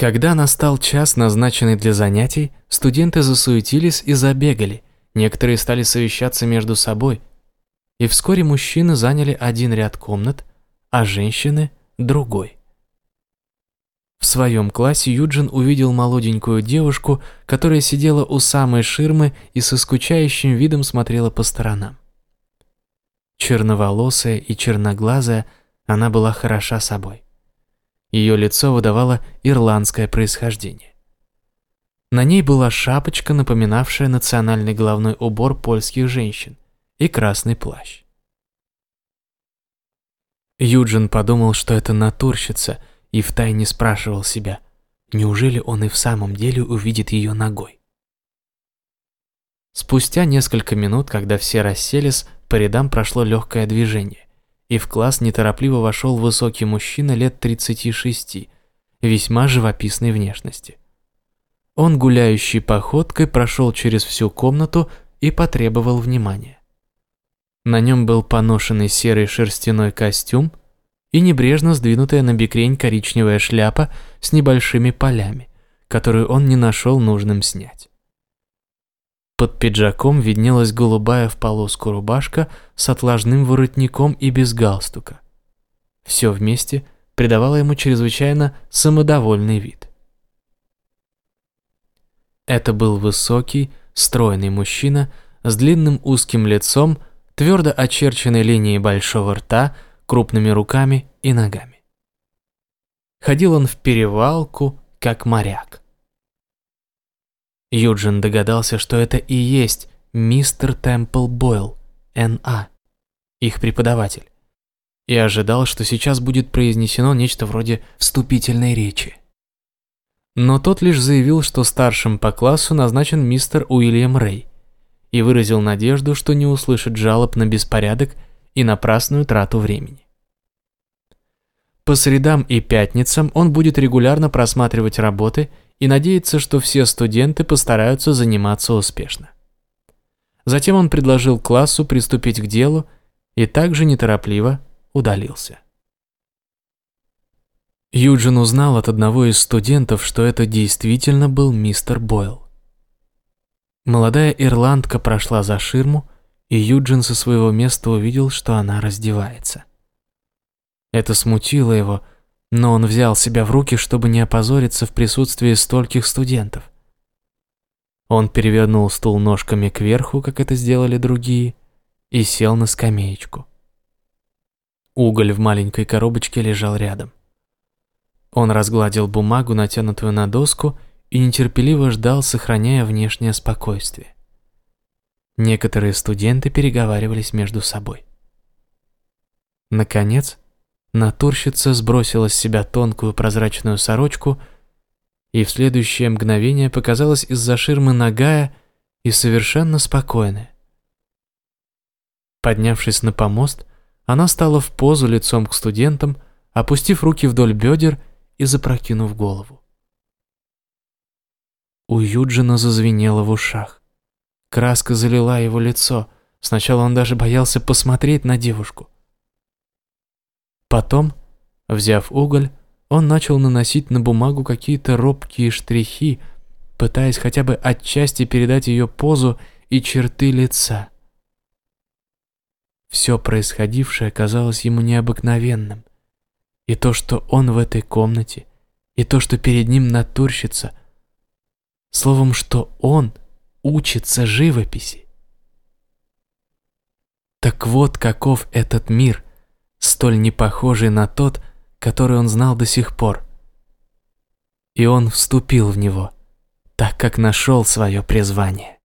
Когда настал час, назначенный для занятий, студенты засуетились и забегали, некоторые стали совещаться между собой, и вскоре мужчины заняли один ряд комнат, а женщины – другой. В своем классе Юджин увидел молоденькую девушку, которая сидела у самой ширмы и со скучающим видом смотрела по сторонам. Черноволосая и черноглазая, она была хороша собой. Ее лицо выдавало ирландское происхождение. На ней была шапочка, напоминавшая национальный головной убор польских женщин, и красный плащ. Юджин подумал, что это натурщица, и втайне спрашивал себя, неужели он и в самом деле увидит ее ногой. Спустя несколько минут, когда все расселись, по рядам прошло легкое движение, и в класс неторопливо вошел высокий мужчина лет 36, весьма живописной внешности. Он гуляющей походкой прошел через всю комнату и потребовал внимания. На нем был поношенный серый шерстяной костюм и небрежно сдвинутая на бекрень коричневая шляпа с небольшими полями, которую он не нашел нужным снять. Под пиджаком виднелась голубая в полоску рубашка с отложным воротником и без галстука. Все вместе придавало ему чрезвычайно самодовольный вид. Это был высокий, стройный мужчина с длинным узким лицом, твердо очерченной линией большого рта, крупными руками и ногами. Ходил он в перевалку, как моряк. Юджин догадался, что это и есть мистер Темпл Бойл, Н.А., их преподаватель, и ожидал, что сейчас будет произнесено нечто вроде вступительной речи. Но тот лишь заявил, что старшим по классу назначен мистер Уильям Рэй, и выразил надежду, что не услышит жалоб на беспорядок и напрасную трату времени. По средам и пятницам он будет регулярно просматривать работы и надеется, что все студенты постараются заниматься успешно. Затем он предложил классу приступить к делу и также неторопливо удалился. Юджин узнал от одного из студентов, что это действительно был мистер Бойл. Молодая ирландка прошла за ширму, и Юджин со своего места увидел, что она раздевается. Это смутило его, но он взял себя в руки, чтобы не опозориться в присутствии стольких студентов. Он перевернул стул ножками кверху, как это сделали другие, и сел на скамеечку. Уголь в маленькой коробочке лежал рядом. Он разгладил бумагу, натянутую на доску, и нетерпеливо ждал, сохраняя внешнее спокойствие. Некоторые студенты переговаривались между собой. Наконец, натурщица сбросила с себя тонкую прозрачную сорочку, и в следующее мгновение показалась из-за ширмы нагая и совершенно спокойная. Поднявшись на помост, она стала в позу лицом к студентам, опустив руки вдоль бедер и запрокинув голову. У Юджина зазвенело в ушах. Краска залила его лицо. Сначала он даже боялся посмотреть на девушку. Потом, взяв уголь, он начал наносить на бумагу какие-то робкие штрихи, пытаясь хотя бы отчасти передать ее позу и черты лица. Все происходившее казалось ему необыкновенным. И то, что он в этой комнате, и то, что перед ним натурщица, Словом, что он учится живописи. Так вот, каков этот мир, столь не похожий на тот, который он знал до сих пор. И он вступил в него, так как нашел свое призвание.